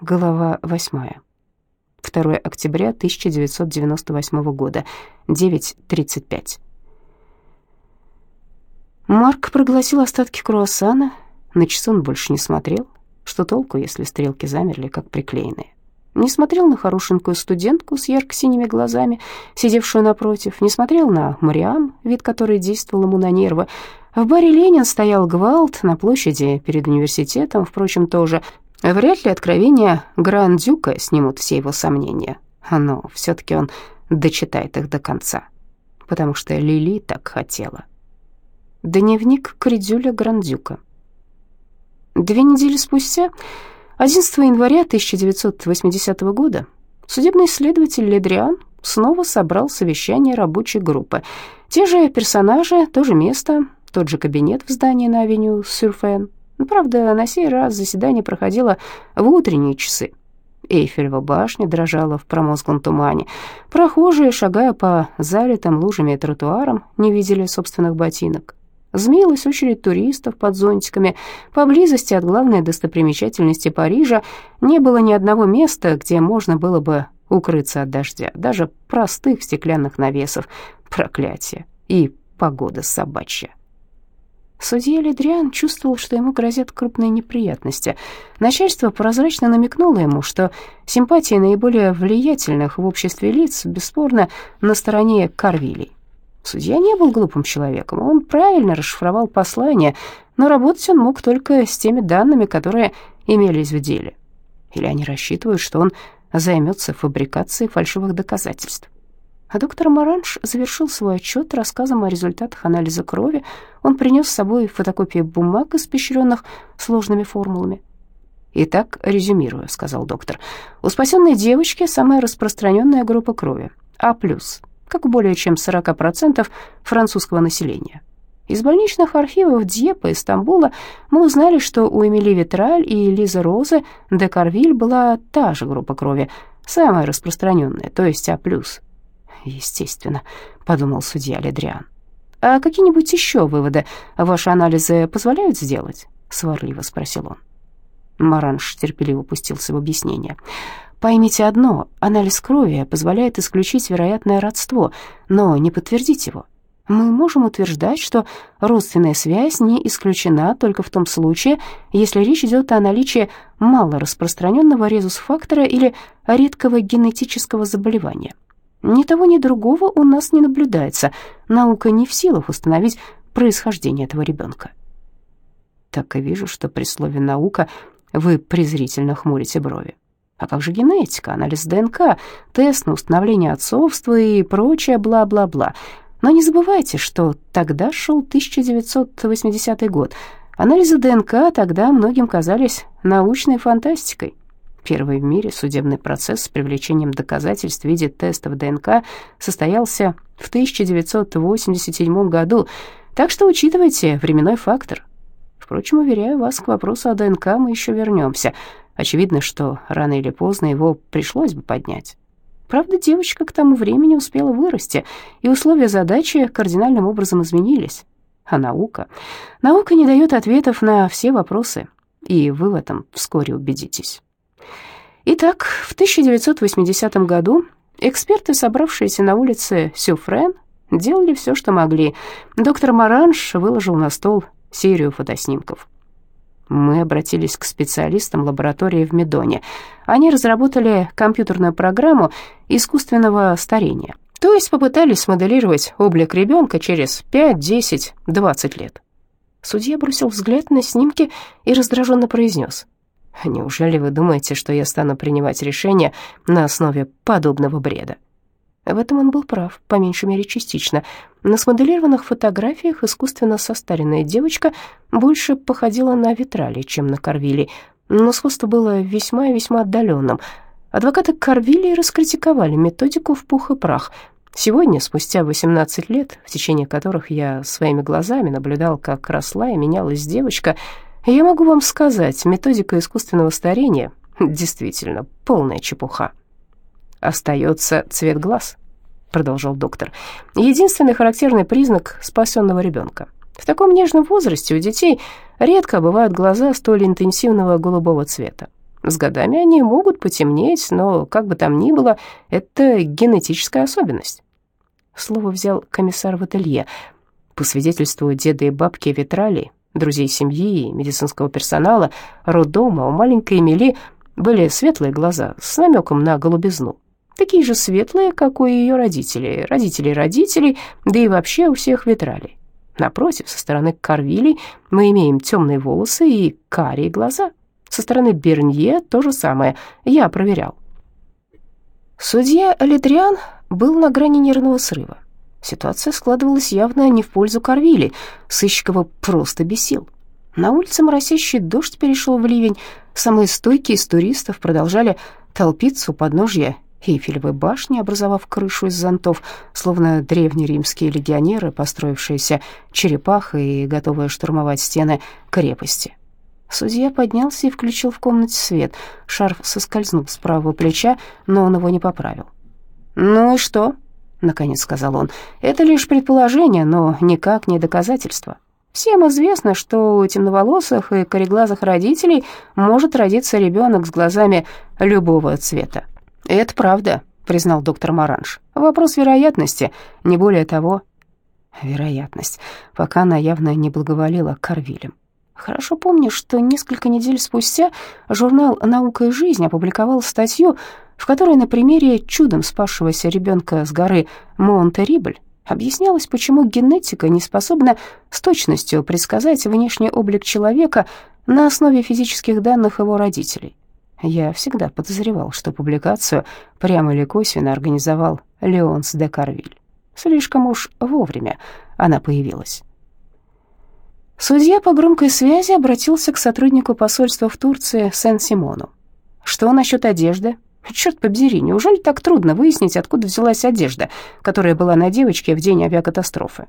Глава 8. 2 октября 1998 года, 9.35. Марк проглотил остатки круассана. На часы он больше не смотрел. Что толку, если стрелки замерли, как приклеенные? Не смотрел на хорошенькую студентку с ярко-синими глазами, сидевшую напротив, не смотрел на Мариам, вид которой действовал ему на нервы. В баре «Ленин» стоял гвалт, на площади перед университетом, впрочем, тоже – Вряд ли откровения Грандюка снимут все его сомнения, но все-таки он дочитает их до конца, потому что Лили так хотела. Дневник Кридюля Грандюка. Две недели спустя, 11 января 1980 года, судебный следователь Ледриан снова собрал совещание рабочей группы. Те же персонажи, то же место, тот же кабинет в здании на авеню Сюрфен, правда, на сей раз заседание проходило в утренние часы. Эйфелева башня дрожала в промозглом тумане. Прохожие, шагая по залитым лужами и тротуарам, не видели собственных ботинок. Змеилась очередь туристов под зонтиками. Поблизости от главной достопримечательности Парижа не было ни одного места, где можно было бы укрыться от дождя, даже простых стеклянных навесов. Проклятие. И погода собачья. Судья Ледриан чувствовал, что ему грозят крупные неприятности. Начальство прозрачно намекнуло ему, что симпатии наиболее влиятельных в обществе лиц бесспорно на стороне Карвилей. Судья не был глупым человеком, он правильно расшифровал послание, но работать он мог только с теми данными, которые имелись в деле. Или они рассчитывают, что он займется фабрикацией фальшивых доказательств. А доктор Маранж завершил свой отчет рассказом о результатах анализа крови. Он принес с собой фотокопии бумаг, испещренных сложными формулами. «Итак, резюмирую», — сказал доктор. «У спасенной девочки самая распространенная группа крови — А+, как у более чем 40% французского населения. Из больничных архивов Дьепа и Стамбула мы узнали, что у Эмили Витраль и Лизы Розы де Карвиль была та же группа крови, самая распространенная, то есть А+. Естественно, подумал судья Ледриан. А какие-нибудь еще выводы ваши анализы позволяют сделать? сварливо спросил он. Маранж терпеливо пустился в объяснение. Поймите одно, анализ крови позволяет исключить вероятное родство, но не подтвердить его. Мы можем утверждать, что родственная связь не исключена только в том случае, если речь идет о наличии малораспространенного резус-фактора или редкого генетического заболевания. Ни того, ни другого у нас не наблюдается. Наука не в силах установить происхождение этого ребенка. Так и вижу, что при слове «наука» вы презрительно хмурите брови. А как же генетика, анализ ДНК, тест на установление отцовства и прочее бла-бла-бла. Но не забывайте, что тогда шел 1980 год. Анализы ДНК тогда многим казались научной фантастикой. Первый в мире судебный процесс с привлечением доказательств в виде тестов ДНК состоялся в 1987 году, так что учитывайте временной фактор. Впрочем, уверяю вас, к вопросу о ДНК мы еще вернемся. Очевидно, что рано или поздно его пришлось бы поднять. Правда, девочка к тому времени успела вырасти, и условия задачи кардинальным образом изменились. А наука? Наука не дает ответов на все вопросы, и вы в этом вскоре убедитесь. Итак, в 1980 году эксперты, собравшиеся на улице Сюфрен, делали все, что могли. Доктор Маранж выложил на стол серию фотоснимков. Мы обратились к специалистам лаборатории в Медоне. Они разработали компьютерную программу искусственного старения, то есть попытались смоделировать облик ребенка через 5, 10, 20 лет. Судья бросил взгляд на снимки и раздраженно произнес — Неужели вы думаете, что я стану принимать решения на основе подобного бреда? В этом он был прав, по меньшей мере частично. На смоделированных фотографиях искусственно состаренная девочка больше походила на Витрали, чем на Карвили, но сходство было весьма и весьма отдаленным. Адвокаты Карвили раскритиковали методику в пух и прах. Сегодня, спустя 18 лет, в течение которых я своими глазами наблюдал, как росла и менялась девочка, я могу вам сказать, методика искусственного старения действительно полная чепуха. Остается цвет глаз, продолжал доктор. Единственный характерный признак спасенного ребенка. В таком нежном возрасте у детей редко бывают глаза столь интенсивного голубого цвета. С годами они могут потемнеть, но, как бы там ни было, это генетическая особенность. Слово взял комиссар в ателье. По свидетельству деда и бабки Витрали, друзей семьи и медицинского персонала, роддома у маленькой Эмили были светлые глаза с намеком на голубизну. Такие же светлые, как у ее родителей, родителей родителей, да и вообще у всех Витралей. Напротив, со стороны Карвилей мы имеем темные волосы и карие глаза. Со стороны Бернье то же самое, я проверял. Судья Литриан был на грани нервного срыва. Ситуация складывалась явно не в пользу Карвили, сыщикова просто бесил. На улице моросящий дождь перешел в ливень, самые стойкие из туристов продолжали толпиться у подножья Эйфелевой башни, образовав крышу из зонтов, словно древние римские легионеры, построившиеся черепахой и готовые штурмовать стены крепости. Судья поднялся и включил в комнате свет. Шарф соскользнул с правого плеча, но он его не поправил. «Ну и что?» — наконец сказал он. «Это лишь предположение, но никак не доказательство. Всем известно, что у темноволосых и кореглазых родителей может родиться ребенок с глазами любого цвета. «Это правда», — признал доктор Маранж. «Вопрос вероятности, не более того». Вероятность, пока она явно не благоволила Карвилем. Хорошо помню, что несколько недель спустя журнал «Наука и жизнь» опубликовал статью, в которой на примере чудом спасшегося ребенка с горы Монте-Рибль объяснялось, почему генетика не способна с точностью предсказать внешний облик человека на основе физических данных его родителей. Я всегда подозревал, что публикацию прямо или косвенно организовал Леонс де Карвиль. Слишком уж вовремя она появилась. Судья по громкой связи обратился к сотруднику посольства в Турции Сен-Симону. «Что насчет одежды?» «Черт побери, неужели так трудно выяснить, откуда взялась одежда, которая была на девочке в день авиакатастрофы?»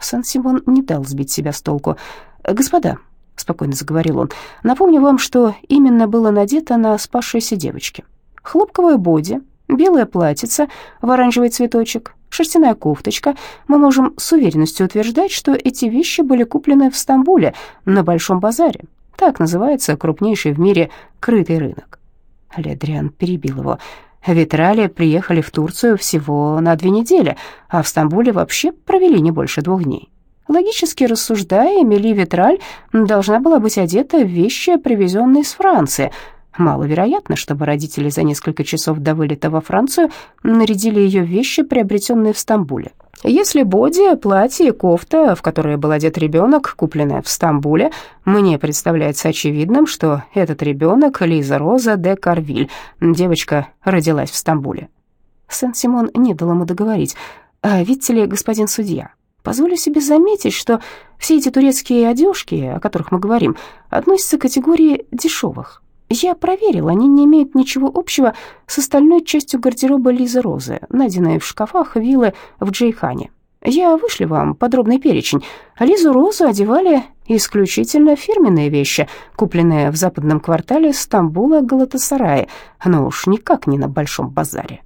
Сан-Симон не дал сбить себя с толку. «Господа, спокойно заговорил он. Напомню вам, что именно было надето на спасшейся девочке. Хлопковая боди, белое платьице в оранжевый цветочек, шерстяная кофточка. Мы можем с уверенностью утверждать, что эти вещи были куплены в Стамбуле на Большом базаре. Так называется крупнейший в мире крытый рынок. Ледриан перебил его. Витрали приехали в Турцию всего на две недели, а в Стамбуле вообще провели не больше двух дней. Логически рассуждая, Эмили Витраль должна была быть одета в вещи, привезенные из Франции. Маловероятно, чтобы родители за несколько часов до вылета во Францию нарядили ее вещи, приобретенные в Стамбуле. Если боди, платье и кофта, в которые был одет ребенок, купленная в Стамбуле, мне представляется очевидным, что этот ребенок Лиза Роза де Карвиль, девочка родилась в Стамбуле. Сен-Симон не дал ему договорить. «А видите ли, господин судья, Позволю себе заметить, что все эти турецкие одежки, о которых мы говорим, относятся к категории дешевых. Я проверил, они не имеют ничего общего с остальной частью гардероба Лизы Розы, найденной в шкафах виллы в Джейхане. Я вышлю вам подробный перечень. Лизу Розу одевали исключительно фирменные вещи, купленные в западном квартале Стамбула Галатасарая, но уж никак не на Большом базаре.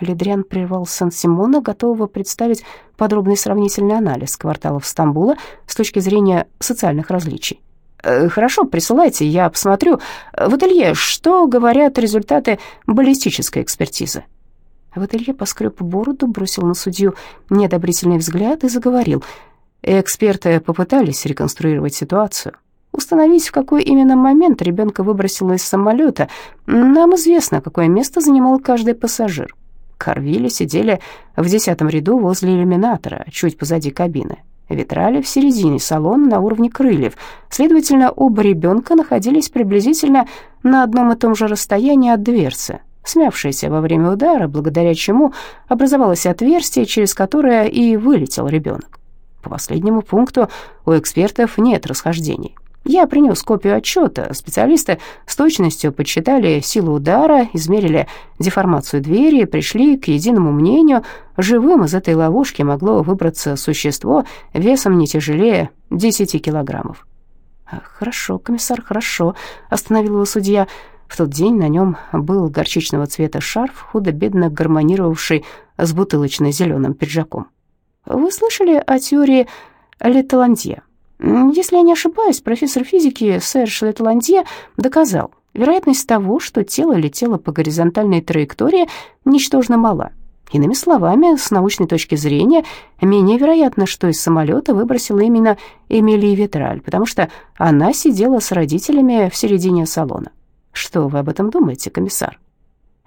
Ледриан прервал Сан-Симона, готового представить подробный сравнительный анализ кварталов Стамбула с точки зрения социальных различий. «Э, «Хорошо, присылайте, я посмотрю. В ателье что говорят результаты баллистической экспертизы?» В ателье поскреб бороду, бросил на судью неодобрительный взгляд и заговорил. Эксперты попытались реконструировать ситуацию, установить, в какой именно момент ребенка выбросило из самолета. Нам известно, какое место занимал каждый пассажир. Харвили сидели в десятом ряду возле иллюминатора, чуть позади кабины. Витрали в середине салона на уровне крыльев. Следовательно, оба ребенка находились приблизительно на одном и том же расстоянии от дверцы, смявшейся во время удара, благодаря чему образовалось отверстие, через которое и вылетел ребенок. По последнему пункту у экспертов нет расхождений. Я принес копию отчета. Специалисты с точностью подсчитали силу удара, измерили деформацию двери, пришли к единому мнению. Живым из этой ловушки могло выбраться существо весом не тяжелее 10 килограммов. «Хорошо, комиссар, хорошо», — остановил его судья. В тот день на нем был горчичного цвета шарф, худо-бедно гармонировавший с бутылочно-зеленым пиджаком. «Вы слышали о теории Леталандье?» Если я не ошибаюсь, профессор физики сэр Шлетландье доказал, Вероятность того, что тело летело по горизонтальной траектории, ничтожно мала. Иными словами, с научной точки зрения, менее вероятно, что из самолета выбросила именно Эмилия Витраль, потому что она сидела с родителями в середине салона. Что вы об этом думаете, комиссар?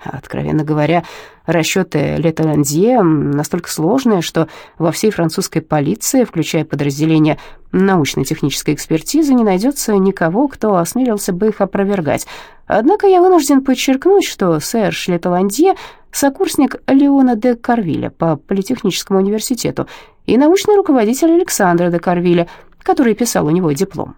Откровенно говоря, расчеты Леталандье настолько сложные, что во всей французской полиции, включая подразделение научно-технической экспертизы, не найдется никого, кто осмелился бы их опровергать. Однако я вынужден подчеркнуть, что сэр Шлеталандье — сокурсник Леона де Карвиля по Политехническому университету и научный руководитель Александра де Карвиля, который писал у него диплом.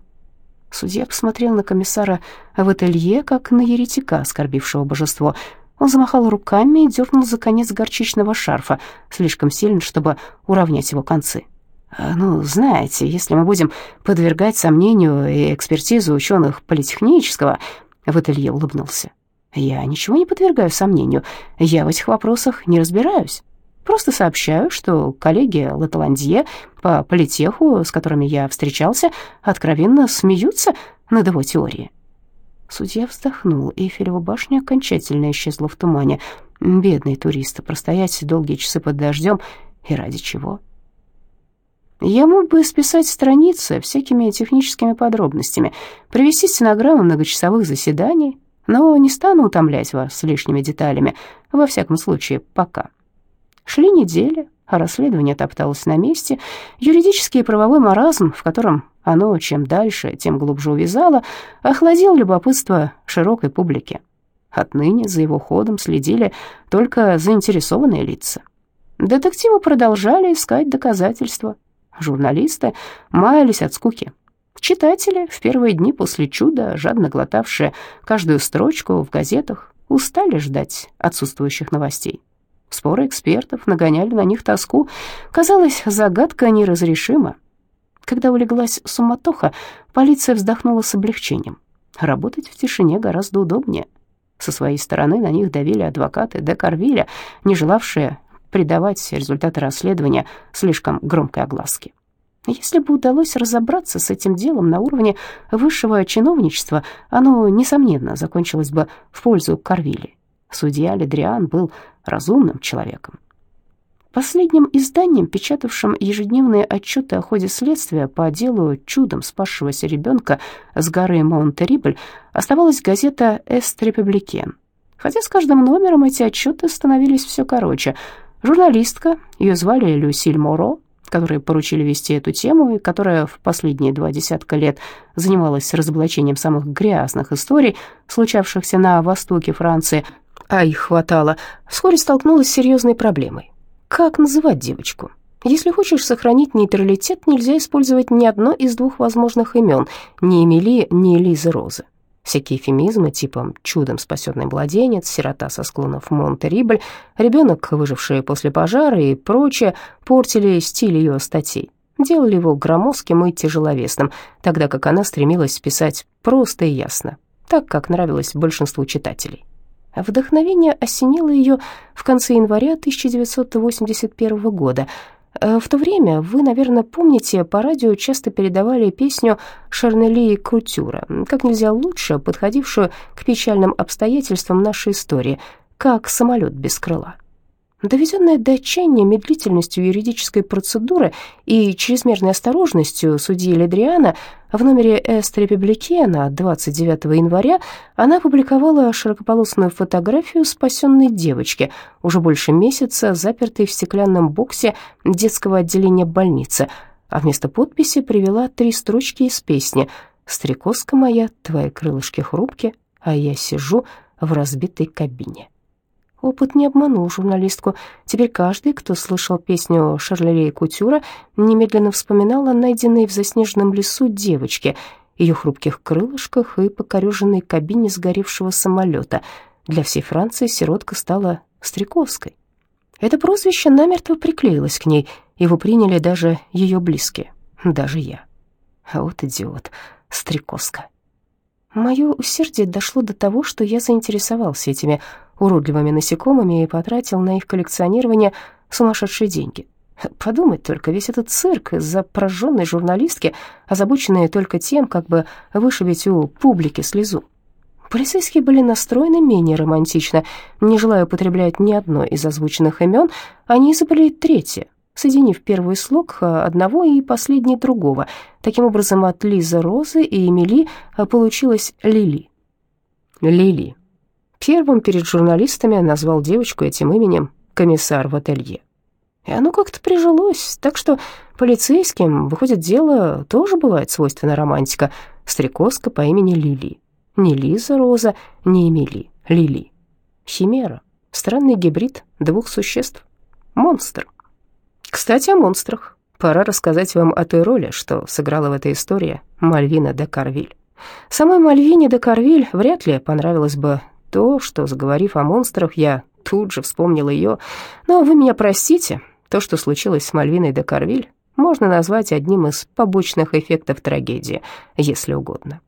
Судья посмотрел на комиссара в ателье, как на еретика, оскорбившего божество — он замахал руками и дернул за конец горчичного шарфа, слишком сильно, чтобы уравнять его концы. «А, «Ну, знаете, если мы будем подвергать сомнению и экспертизу ученых политехнического...» В ателье улыбнулся. «Я ничего не подвергаю сомнению. Я в этих вопросах не разбираюсь. Просто сообщаю, что коллеги Латаландье по политеху, с которыми я встречался, откровенно смеются над его теорией. Судья вздохнул, и Эйфелева башня окончательно исчезла в тумане. Бедные туристы, простоять долгие часы под дождем, и ради чего? Я мог бы списать страницы всякими техническими подробностями, привести стенограммы многочасовых заседаний, но не стану утомлять вас лишними деталями, во всяком случае, пока. Шли недели, а расследование топталось на месте. Юридический и правовой маразм, в котором оно чем дальше, тем глубже увязало, охладил любопытство широкой публики. Отныне за его ходом следили только заинтересованные лица. Детективы продолжали искать доказательства. Журналисты маялись от скуки. Читатели, в первые дни после чуда, жадно глотавшие каждую строчку в газетах, устали ждать отсутствующих новостей. Споры экспертов нагоняли на них тоску. Казалось, загадка неразрешима. Когда улеглась суматоха, полиция вздохнула с облегчением. Работать в тишине гораздо удобнее. Со своей стороны на них давили адвокаты де Карвиля, не желавшие придавать результаты расследования слишком громкой огласке. Если бы удалось разобраться с этим делом на уровне высшего чиновничества, оно, несомненно, закончилось бы в пользу Карвили. Судья Ледриан был разумным человеком. Последним изданием, печатавшим ежедневные отчеты о ходе следствия по делу чудом спасшегося ребенка с горы Маунт-Рибль, оставалась газета «Эст Републикен». Хотя с каждым номером эти отчеты становились все короче. Журналистка, ее звали Люсиль Моро, которой поручили вести эту тему и которая в последние два десятка лет занималась разоблачением самых грязных историй, случавшихся на востоке Франции, а их хватало, вскоре столкнулась с серьезной проблемой. Как называть девочку? Если хочешь сохранить нейтралитет, нельзя использовать ни одно из двух возможных имен, ни Эмили, ни Лизы Розы. Всякие эфемизмы типа «чудом спасенный младенец», «сирота со склонов Монте-Рибль», «ребенок, выживший после пожара» и прочее портили стиль ее статей, делали его громоздким и тяжеловесным, тогда как она стремилась писать просто и ясно, так, как нравилось большинству читателей. Вдохновение осенило ее в конце января 1981 года. Э, в то время, вы, наверное, помните, по радио часто передавали песню Шарнели Крутюра, как нельзя лучше подходившую к печальным обстоятельствам нашей истории, как самолет без крыла. Доведенная до отчаяния медлительностью юридической процедуры и чрезмерной осторожностью судьи Ледриана, в номере «Эст Републикена» 29 января она опубликовала широкополосную фотографию спасенной девочки, уже больше месяца запертой в стеклянном боксе детского отделения больницы, а вместо подписи привела три строчки из песни «Стрекозка моя, твои крылышки хрупки, а я сижу в разбитой кабине». Опыт не обманул журналистку. Теперь каждый, кто слышал песню Шарлерей Кутюра, немедленно вспоминал о найденной в заснеженном лесу девочке, ее хрупких крылышках и покореженной кабине сгоревшего самолета. Для всей Франции сиротка стала Стрекозской. Это прозвище намертво приклеилось к ней, его приняли даже ее близкие, даже я. А вот идиот, Стрекозка. Мое усердие дошло до того, что я заинтересовался этими уродливыми насекомыми и потратил на их коллекционирование сумасшедшие деньги. Подумать только, весь этот цирк из-за прожженной журналистки, озабоченные только тем, как бы вышибить у публики слезу. Полицейские были настроены менее романтично. Не желая употреблять ни одно из озвученных имен, они изобрели третье, соединив первый слог а, одного и последний другого. Таким образом, от Лизы Розы и Эмили а, получилось Лили. Лили. Первым перед журналистами назвал девочку этим именем комиссар в ателье. И оно как-то прижилось, так что полицейским, выходит, дело тоже бывает свойственна романтика. Стрекозка по имени Лили. Не Лиза Роза, не Эмили, Лили. Химера. Странный гибрид двух существ. Монстр. Кстати, о монстрах. Пора рассказать вам о той роли, что сыграла в этой истории Мальвина де Карвиль. Самой Мальвине де Карвиль вряд ли понравилось бы то, что, заговорив о монстрах, я тут же вспомнила ее. Но вы меня простите, то, что случилось с Мальвиной де Карвиль, можно назвать одним из побочных эффектов трагедии, если угодно.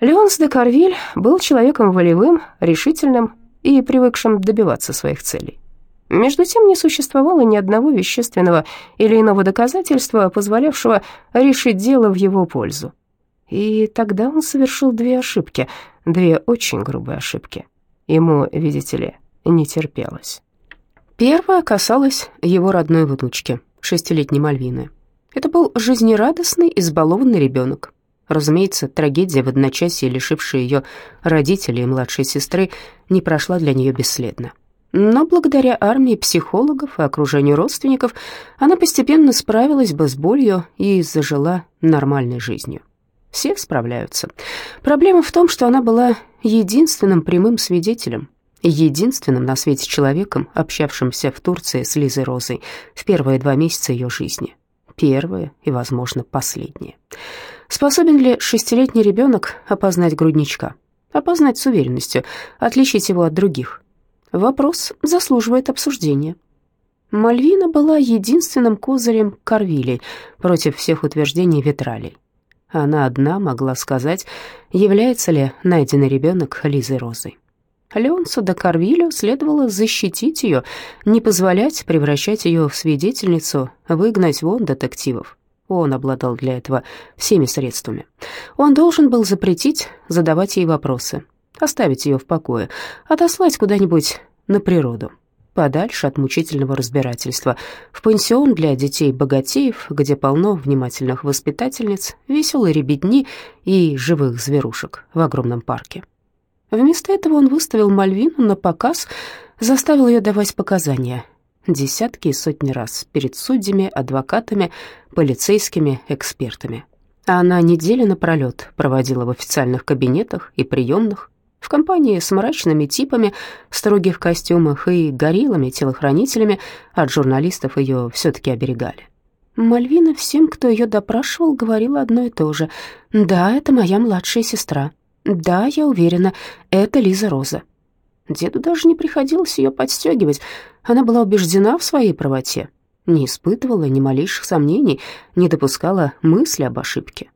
Леонс де Карвиль был человеком волевым, решительным и привыкшим добиваться своих целей. Между тем не существовало ни одного вещественного или иного доказательства, позволявшего решить дело в его пользу. И тогда он совершил две ошибки, две очень грубые ошибки. Ему, видите ли, не терпелось. Первая касалась его родной внучки, шестилетней Мальвины. Это был жизнерадостный, избалованный ребенок. Разумеется, трагедия в одночасье, лишившая ее родителей и младшей сестры, не прошла для нее бесследно. Но благодаря армии психологов и окружению родственников она постепенно справилась бы с болью и зажила нормальной жизнью. Все справляются. Проблема в том, что она была единственным прямым свидетелем, единственным на свете человеком, общавшимся в Турции с Лизой Розой в первые два месяца ее жизни. Первые и, возможно, последние. Способен ли шестилетний ребенок опознать грудничка? Опознать с уверенностью, отличить его от других? Вопрос заслуживает обсуждения. Мальвина была единственным козырем Корвилей против всех утверждений Витралей. Она одна могла сказать, является ли найденный ребенок Лизой Розой. Леонсу де Карвилю следовало защитить ее, не позволять превращать ее в свидетельницу, выгнать вон детективов. Он обладал для этого всеми средствами. Он должен был запретить задавать ей вопросы, оставить ее в покое, отослать куда-нибудь на природу подальше от мучительного разбирательства, в пансион для детей-богатеев, где полно внимательных воспитательниц, веселой ребятни и живых зверушек в огромном парке. Вместо этого он выставил Мальвину на показ, заставил ее давать показания десятки и сотни раз перед судьями, адвокатами, полицейскими, экспертами. А она недели напролет проводила в официальных кабинетах и приемных, в компании с мрачными типами в строгих костюмах и гориллами-телохранителями от журналистов ее все-таки оберегали. Мальвина всем, кто ее допрашивал, говорила одно и то же. «Да, это моя младшая сестра. Да, я уверена, это Лиза Роза». Деду даже не приходилось ее подстегивать. Она была убеждена в своей правоте, не испытывала ни малейших сомнений, не допускала мысли об ошибке.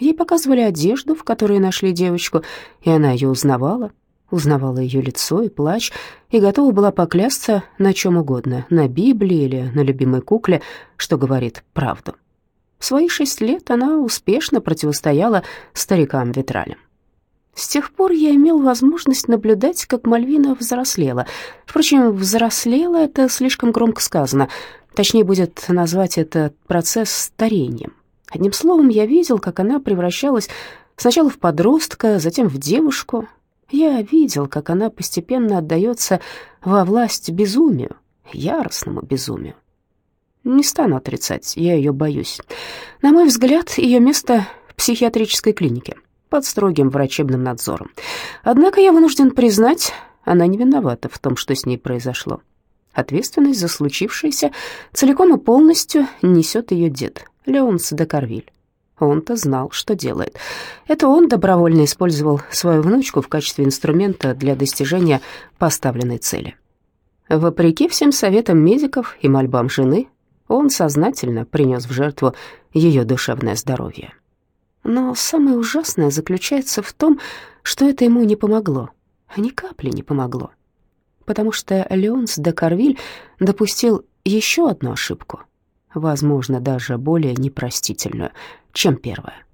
Ей показывали одежду, в которой нашли девочку, и она ее узнавала, узнавала ее лицо и плач, и готова была поклясться на чем угодно, на Библии или на любимой кукле, что говорит правду. В свои шесть лет она успешно противостояла старикам-витралям. С тех пор я имел возможность наблюдать, как Мальвина взрослела. Впрочем, взрослела — это слишком громко сказано. Точнее будет назвать этот процесс старением. Одним словом, я видел, как она превращалась сначала в подростка, затем в девушку. Я видел, как она постепенно отдается во власть безумию, яростному безумию. Не стану отрицать, я ее боюсь. На мой взгляд, ее место в психиатрической клинике, под строгим врачебным надзором. Однако я вынужден признать, она не виновата в том, что с ней произошло. Ответственность за случившееся целиком и полностью несет ее дед, Леонс де Карвиль. Он-то знал, что делает. Это он добровольно использовал свою внучку в качестве инструмента для достижения поставленной цели. Вопреки всем советам медиков и мольбам жены, он сознательно принес в жертву ее душевное здоровье. Но самое ужасное заключается в том, что это ему не помогло, ни капли не помогло. Потому что Леонс де Карвиль допустил еще одну ошибку — возможно, даже более непростительную, чем первая.